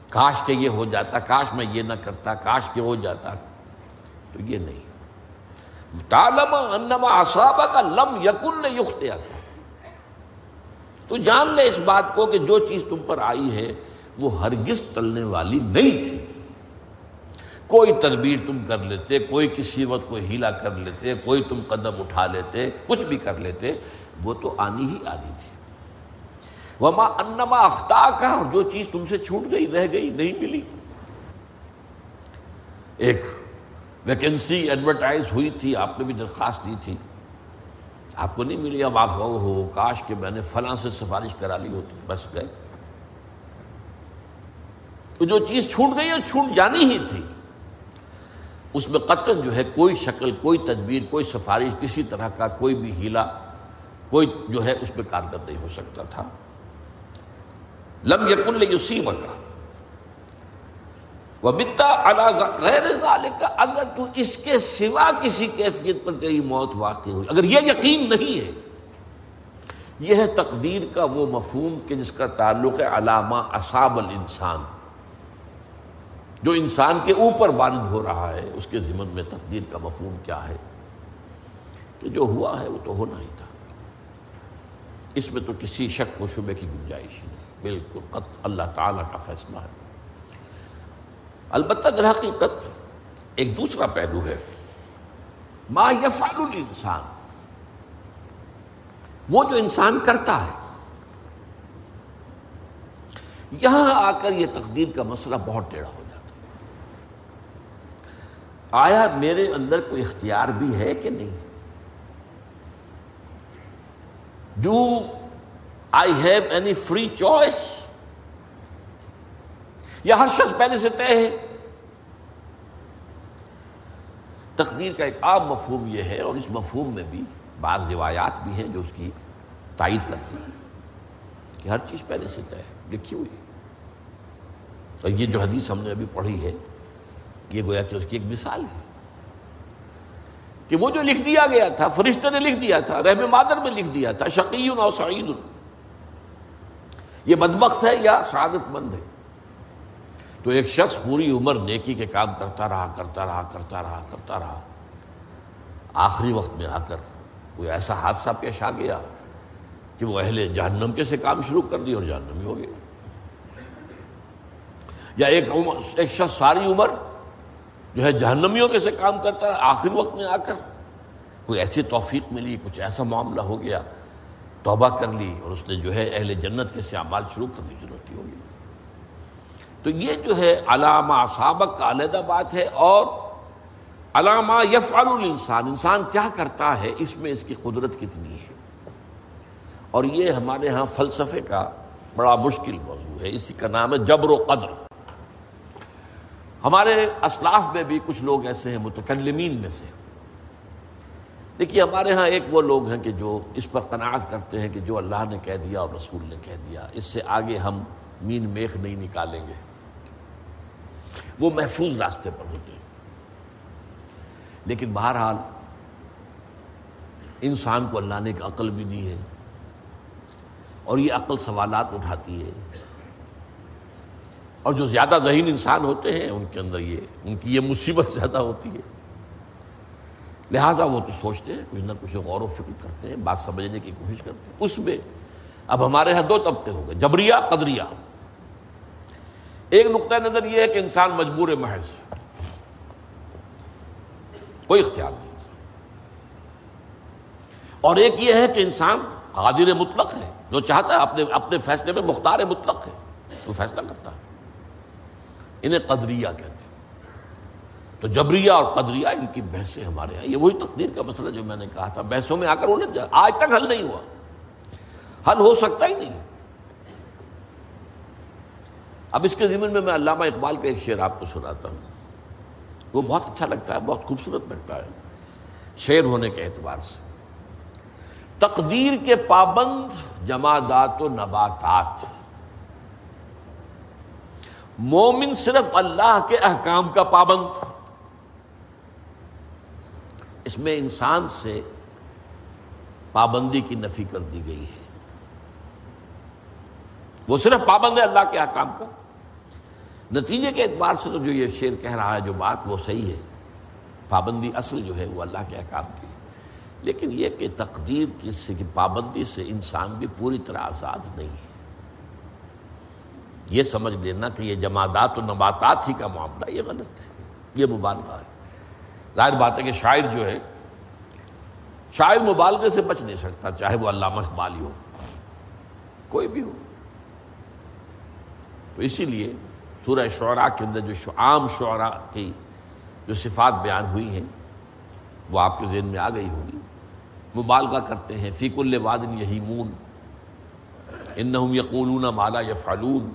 کاش کہ یہ ہو جاتا، کاش میں یہ نہ کرتا، کاش کہ ہو جاتا۔ تو یہ نہیں۔ تالما انما اصابہ کا لم یقن یختیا تھا تو جان لے اس بات کو کہ جو چیز تم پر آئی ہے، وہ ہرگز تلنے والی نہیں تھی۔ کوئی تدبیر تم کر لیتے، کوئی کسی وقت کوئی ہیلا کر لیتے، کوئی تم قدم اٹھا لیتے، کچھ بھی کر لیتے، وہ تو آنی ہی آنی تھی۔ وما انما اختا کا جو چیز تم سے چھوٹ گئی، رہ گئی، نہیں ملی۔ ایک ویکینسی ایڈورٹائز ہوئی تھی، آپ نے بھی درخواست دی تھی۔ آپ کو نہیں ملی اب آپ ہو، کاش کہ میں نے فلاں سے سفارش کرا لی ہوتی۔ بس گئے۔ تو جو چیز چھوٹ گئی، وہ چھوٹ جانی ہی تھی۔ اس میں قطر جو ہے، کوئی شکل، کوئی تدبیر، کوئی سفارش، کسی طرح کا کوئی بھی ہیلا، کوئی جو ہے، اس میں کارگر نہیں ہو سکتا تھا۔ لم یقن یوسیم کا وہ بتا غیر کا اگر تو اس کے سوا کسی کیفیت پر تیری موت واقع ہوئی۔ اگر یہ یقین نہیں ہے، یہ ہے تقدیر کا وہ مفہوم کہ جس کا تعلق ہے علامہ اصاب الانسان۔ جو انسان کے اوپر وارد ہو رہا ہے، اس کے ذمن میں تقدیر کا مفہوم کیا ہے؟ کہ جو ہوا ہے، وہ تو ہونا ہی تھا۔ اس میں تو کسی شک و شبے کی گنجائش ہی نہیں۔ بالکل اللہ تعالی کا فیصلہ ہے۔ البتہ در حقیقت ایک دوسرا پہلو ہے۔ ما یفعل الانسان۔ وہ جو انسان کرتا ہے۔ یہاں آ کر یہ تقدیر کا مسئلہ بہت ٹیڑھا ہو جاتا آیا میرے اندر کوئی اختیار بھی ہے کہ نہیں؟ Do I have any free choice یا ہر شخص پہلے سے طے ہے۔ تقدیر کا ایک عام مفہوم یہ ہے اور اس مفہوم میں بھی بعض روایات بھی ہیں جو اس کی تائید کرتی ہیں کہ ہر چیز پہلے سے طے ہے، لکھی ہوئی اور یہ جو حدیث ہم نے ابھی پڑھی ہے، یہ گویا کہ اس کی ایک مثال ہے۔ کہ وہ جو لکھ دیا گیا تھا فرشتے نے لکھ دیا تھا، رحم مادر میں لکھ دیا تھا، شقیون اور سعید یہ بدبخت ہے یا سعادت مند ہے؟ تو ایک شخص پوری عمر نیکی کے کام کرتا رہا کرتا رہا کرتا رہا کرتا رہا۔ آخری وقت میں آ کر کوئی ایسا حادثہ پیش آ گیا کہ وہ اہل جہنم کے سے کام شروع کر دی اور جہنم ہی ہو گیا۔ یا ایک ایک شخص ساری عمر جو ہے جہنمیوں کے سے کام کرتا ہے آخری وقت میں آ کر کوئی ایسی توفیق ملی، کچھ ایسا معاملہ ہو گیا، توبہ کر لی اور اس نے جو ہے اہل جنت کے سے اعمال شروع کرنے کی ضرورت ہوگی۔ تو یہ جو ہے علامہ سابق کا علیحدہ بات ہے اور علامہ یفعل الانسان، انسان کیا کرتا ہے؟ اس میں اس کی قدرت کتنی ہے؟ اور یہ ہمارے ہاں فلسفے کا بڑا مشکل موضوع ہے، اسی کا نام ہے جبر و قدر۔ ہمارے اسلاف میں بھی کچھ لوگ ایسے ہیں، متکلمین میں سے۔ دیکھیے، ہمارے ہاں ایک وہ لوگ ہیں کہ جو اس پر قناعت کرتے ہیں کہ جو اللہ نے کہہ دیا اور رسول نے کہہ دیا، اس سے آگے ہم مین میخ نہیں نکالیں گے۔ وہ محفوظ راستے پر ہوتے ہیں۔ لیکن بہرحال انسان کو اللہ نے ایک عقل بھی دی ہے اور یہ عقل سوالات اٹھاتی ہے۔ اور جو زیادہ ذہین انسان ہوتے ہیں، ان کے اندر یہ، ان کی یہ مصیبت زیادہ ہوتی ہے۔ لہٰذا وہ تو سوچتے ہیں، کچھ نہ کچھ غور و فکر کرتے ہیں، بات سمجھنے کی کوشش کرتے ہیں۔ اس میں اب ہمارے یہاں دو طبقے ہو گئے جبریا قدریا ایک نقطۂ نظر یہ ہے کہ انسان مجبور محض ہے کوئی اختیار نہیں۔ اور ایک یہ ہے کہ انسان قادر مطلق ہے، جو چاہتا ہے اپنے اپنے فیصلے میں مختار مطلق ہے، وہ فیصلہ کرتا ہے۔ انہیں قدریہ کہتے ہیں۔ تو جبریہ اور قدریہ ان کی بحثیں ہمارے یہاں۔ یہ وہی تقدیر کا مسئلہ جو میں نے کہا تھا۔ بحثوں میں آ کر انہیں جا آج تک حل نہیں ہوا۔ حل ہو سکتا ہی نہیں۔ اب اس کے ضمن میں میں علامہ اقبال کا ایک شعر آپ کو سناتا ہوں۔ وہ بہت اچھا لگتا ہے، بہت خوبصورت لگتا ہے، شعر ہونے کے اعتبار سے۔ تقدیر کے پابند جمادات و نباتات۔ مومن صرف اللہ کے احکام کا پابند۔ اس میں انسان سے پابندی کی نفی کر دی گئی ہے۔ وہ صرف پابند ہے اللہ کے ہاں احکام کا۔ نتیجے کے اعتبار سے تو جو یہ شعر کہہ رہا ہے، جو بات وہ صحیح ہے، پابندی اصل جو ہے وہ اللہ کے ہاں احکام کی لیکن یہ کہ تقدیر کی پابندی سے انسان بھی پوری طرح آزاد نہیں ہے۔ یہ سمجھ لینا کہ یہ جمادات و نباتات ہی کا معاملہ، یہ غلط ہے، یہ مبالغہ ہے۔ ظاہر بات ہے کہ شاعر جو ہے، شاعر مبالغے سے بچ نہیں سکتا، چاہے وہ علامہ اقبال ہی ہو، کوئی بھی ہو۔ تو اسی لیے سورہ شعراء کے اندر جو عام شعراء کی جو صفات بیان ہوئی ہیں، وہ آپ کے ذہن میں آ گئی ہوگی۔ مبالغہ کرتے ہیں فیق الوادن یہی مون ان یقولون مالا یا فالون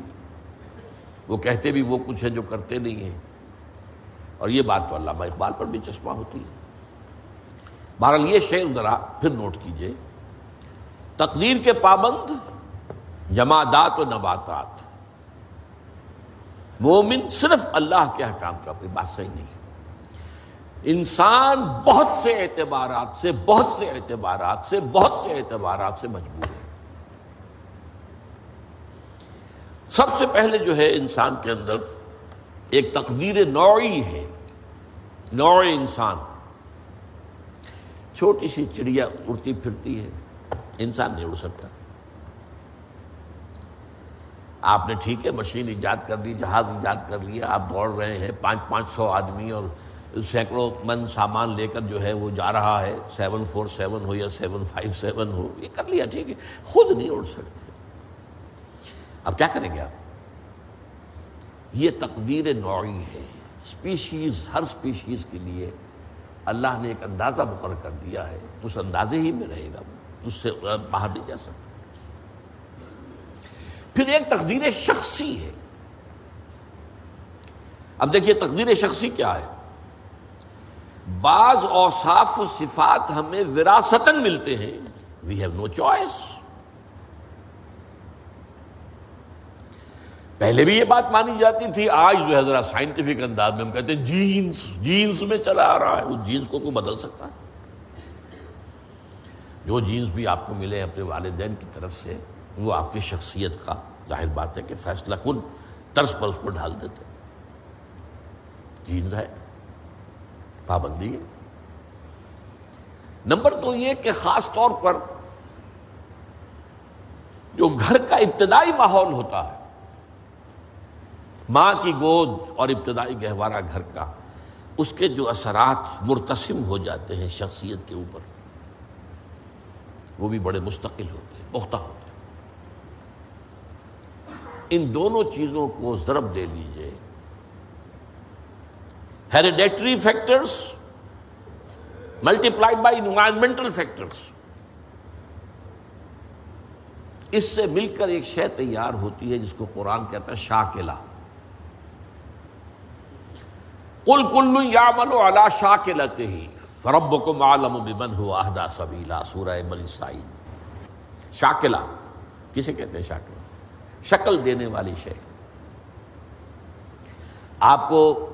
وہ کہتے بھی وہ کچھ ہے جو کرتے نہیں ہیں۔ اور یہ بات تو علامہ اقبال پر بھی چشمہ ہوتی ہے۔ بہرحال یہ شعر ذرا پھر نوٹ کیجیے۔ تقدیر کے پابند جمادات و نباتات۔ مومن صرف اللہ کے حکام کا کوئی بات صحیح نہیں انسان بہت سے اعتبارات سے، بہت سے اعتبارات سے، بہت سے اعتبارات سے مجبور ہے۔ سب سے پہلے جو ہے انسان کے اندر ایک تقدیر نوعی ہے نوع انسان۔ چھوٹی سی چڑیا اڑتی پھرتی ہے، انسان نہیں اڑ سکتا۔ آپ نے ٹھیک ہے، مشین ایجاد کر دی، جہاز ایجاد کر لیا، آپ دوڑ رہے ہیں، پانچ پانچ سو آدمی اور سینکڑوں من سامان لے کر جو ہے وہ جا رہا ہے۔ سیون فور سیون ہو یا سیون فائیو سیون ہو، یہ کر لیا، ٹھیک ہے۔ خود نہیں اڑ سکتے۔ اب کیا کریں گے آپ؟ یہ تقدیر نوعی ہے۔ اسپیشیز ہر اسپیشیز کے لیے اللہ نے ایک اندازہ مقرر کر دیا ہے۔ اس اندازے ہی میں رہے گا۔ اس سے باہر نہیں جا سکتا۔ پھر ایک تقدیر شخصی ہے۔ اب دیکھیے تقدیر شخصی کیا ہے۔ بعض اوصاف و صفات ہمیں وراثتاً ملتے ہیں۔ وی ہیو نو چوائس پہلے بھی یہ بات مانی جاتی تھی، آج جو ہے ذرا سائنٹیفک انداز میں ہم کہتے ہیں جینس جینس میں چلا آ رہا ہے۔ وہ جینس کو کوئی بدل سکتا ہے۔ جو جینس بھی آپ کو ملے اپنے والدین کی طرف سے وہ آپ کی شخصیت کا ظاہر بات ہے کہ فیصلہ کن طرز پر اس کو ڈھال دیتے جینس ہے پابندی ہے۔ نمبر دو یہ کہ خاص طور پر جو گھر کا ابتدائی ماحول ہوتا ہے، ماں کی گود اور ابتدائی گہوارہ گھر کا، اس کے جو اثرات مرتسم ہو جاتے ہیں شخصیت کے اوپر، وہ بھی بڑے مستقل ہوتے ہیں، پختہ ہوتے ہیں۔ ان دونوں چیزوں کو ضرب دے لیجیے۔ Hereditary factors multiplied by environmental factors اس سے مل کر ایک شے تیار ہوتی ہے جس کو قرآن کہتا ہے شاکلہ کل کلو یا ملو اللہ شاہ کے لتے ہی فرب کو معلوم بمن ہو اہدا سبیلا، سورہ مل شاکلا کسے کہتے ہیں شاکلا شکل دینے والی شے۔ آپ کو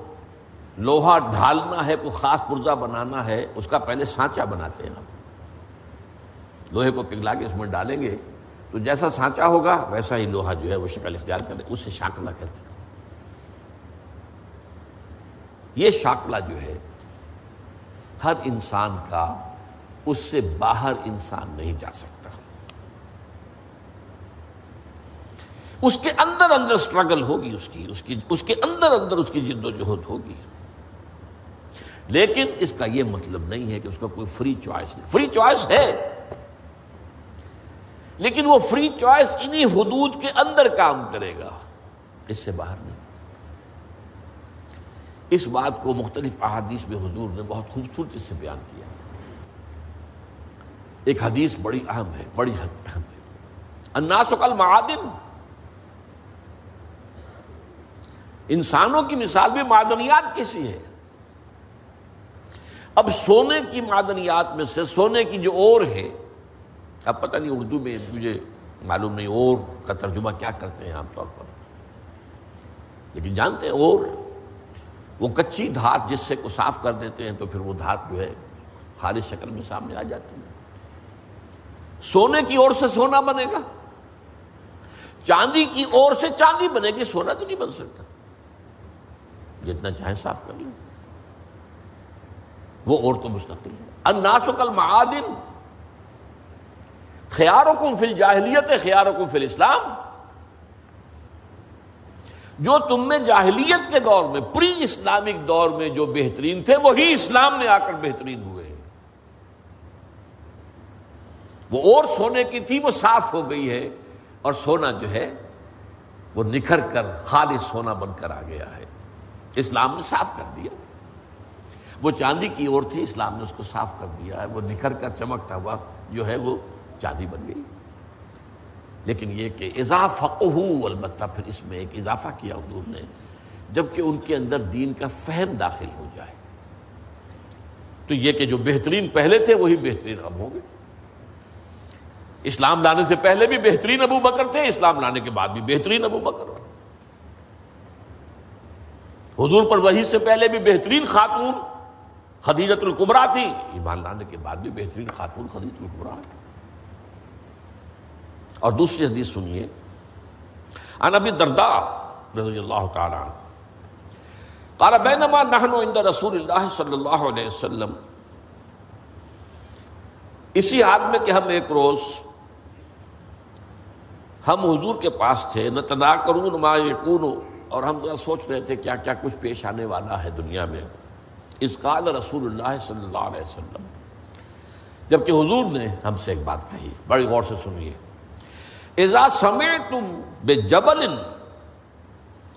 لوہا ڈھالنا ہے، کوئی خاص پرزا بنانا ہے، اس کا پہلے سانچا بناتے ہیں ہم لوہے کو پگلا کے اس میں ڈالیں گے، تو جیسا سانچا ہوگا، ویسا ہی لوہا جو ہے وہ شکل اختیار کرے۔ اسے شاکلا کہتے ہیں۔ یہ شاکلہ جو ہے، ہر انسان کا، اس سے باہر انسان نہیں جا سکتا۔ اس کے اندر اندر سٹرگل ہوگی اس کی اس کی، اس کے اندر اندر اس کی جد و جہد ہوگی۔ لیکن اس کا یہ مطلب نہیں ہے کہ اس کا کوئی فری چوائس نہیں۔ فری چوائس ہے۔ لیکن وہ فری چوائس انہی حدود کے اندر کام کرے گا۔ اس سے باہر نہیں۔ اس بات کو مختلف احادیث میں حضور نے بہت خوبصورتی سے بیان کیا۔ ایک حدیث بڑی اہم ہے، بڑی اہم ہے۔ الناس کل معادن انسانوں کی مثال بھی معدنیات کسی ہے۔ اب سونے کی معدنیات میں سے سونے کی جو اور ہے، اب پتہ نہیں اردو میں مجھے معلوم نہیں اور کا ترجمہ کیا کرتے ہیں عام طور پر۔ لیکن جانتے ہیں اور، وہ کچی دھات جس سے کو صاف کر دیتے ہیں تو پھر وہ دھات جو ہے خالص شکل میں سامنے آ جاتی ہے۔ سونے کی اور سے سونا بنے گا۔ چاندی کی اور سے چاندی بنے گی، سونا تو نہیں بن سکتا۔ جتنا چاہے صاف کر لیں۔ وہ اور تو مستقل ہے الناسکل معادن خیاروں کو فل جاہلیت خیاروں کو فل اسلام جو تم میں جاہلیت کے دور میں، پری اسلامک دور میں جو بہترین تھے، وہی اسلام میں آ کر بہترین ہوئے۔ وہ اور سونے کی تھی، وہ صاف ہو گئی ہے۔ اور سونا جو ہے، وہ نکھر کر خالص سونا بن کر آ گیا ہے۔ اسلام نے صاف کر دیا۔ وہ چاندی کی اور تھی، اسلام نے اس کو صاف کر دیا۔ ہے وہ نکھر کر چمکتا ہوا جو ہے وہ چاندی بن گئی۔ لیکن یہ کہ اضافہ البتہ پھر اس میں ایک اضافہ کیا حضور نے، جبکہ ان کے اندر دین کا فہم داخل ہو جائے۔ تو یہ کہ جو بہترین پہلے تھے، وہی بہترین اب ہوں گے۔ اسلام لانے سے پہلے بھی بہترین ابو بکر تھے، اسلام لانے کے بعد بھی بہترین ابو بکر۔ حضور پر وہی سے پہلے بھی بہترین خاتون خدیجت القبرا تھی۔ ایمان لانے کے بعد بھی بہترین خاتون خدیجت القبرا اور دوسری حدیث سنیے۔ ان ابی دردا رضی اللہ تعالی قال، بینما نحن عند رسول اللہ صلی اللہ علیہ وسلم۔ اسی حال میں کہ ہم ایک روز ہم حضور کے پاس تھے نہ تنا کروں ما اور ہم ذرا سوچ رہے تھے کیا کیا کچھ پیش آنے والا ہے دنیا میں۔ اس قال رسول اللہ صلی اللہ علیہ وسلم۔ جبکہ حضور نے ہم سے ایک بات کہی، بڑی غور سے سنیے۔ ازا سمے تم بے جبل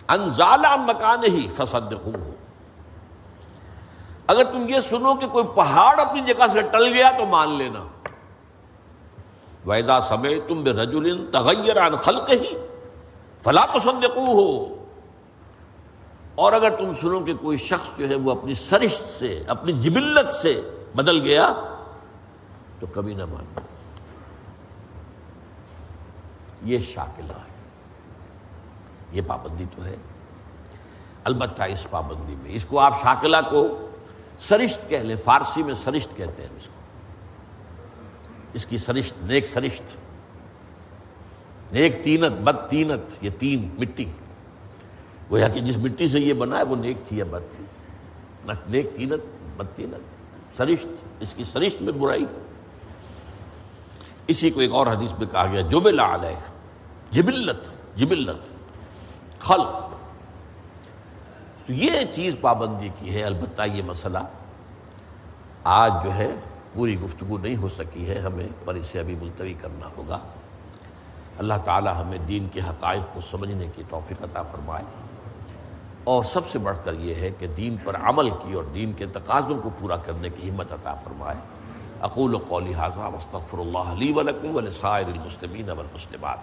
انزالا مکان ہی فسد ہو اگر تم یہ سنو کہ کوئی پہاڑ اپنی جگہ سے ٹل گیا تو مان لینا۔ ویدا سمے تم بے رجول تغیر خلق ہی فلا پسند ہو اور اگر تم سنو کہ کوئی شخص جو ہے وہ اپنی سرشت سے، اپنی جبلت سے بدل گیا، تو کبھی نہ ماننا یہ شاکلہ ہے۔ یہ پابندی تو ہے۔ البتہ اس پابندی میں، اس کو آپ شاکلہ کو سرشت کہہ لیں، فارسی میں سرشت کہتے ہیں اس کو۔ اس کی سرشت، نیک سرشت۔ نیک تینت، بد تینت، یہ تین مٹی۔ گویا کہ جس مٹی سے یہ بنا ہے وہ نیک تھی یا بد تھی؟ نہ نیک تینت بد تینت سرشت، اس کی سرشت میں برائی۔ اسی کو ایک اور حدیث میں کہا گیا جو علیہ جبلت جبلت، خلق۔ تو یہ چیز پابندی کی ہے، البتہ یہ مسئلہ آج جو ہے پوری گفتگو نہیں ہو سکی ہے، ہمیں پر اسے ابھی ملتوی کرنا ہوگا۔ اللہ تعالی ہمیں دین کے حقائق کو سمجھنے کی توفیق عطا فرمائے۔ اور سب سے بڑھ کر یہ ہے کہ دین پر عمل کی اور دین کے تقاضوں کو پورا کرنے کی ہمت عطا فرمائے۔ اقول و قولی حاضہ مستفر اللہ علی ولکم ولسائر المسلمین والمسلمات۔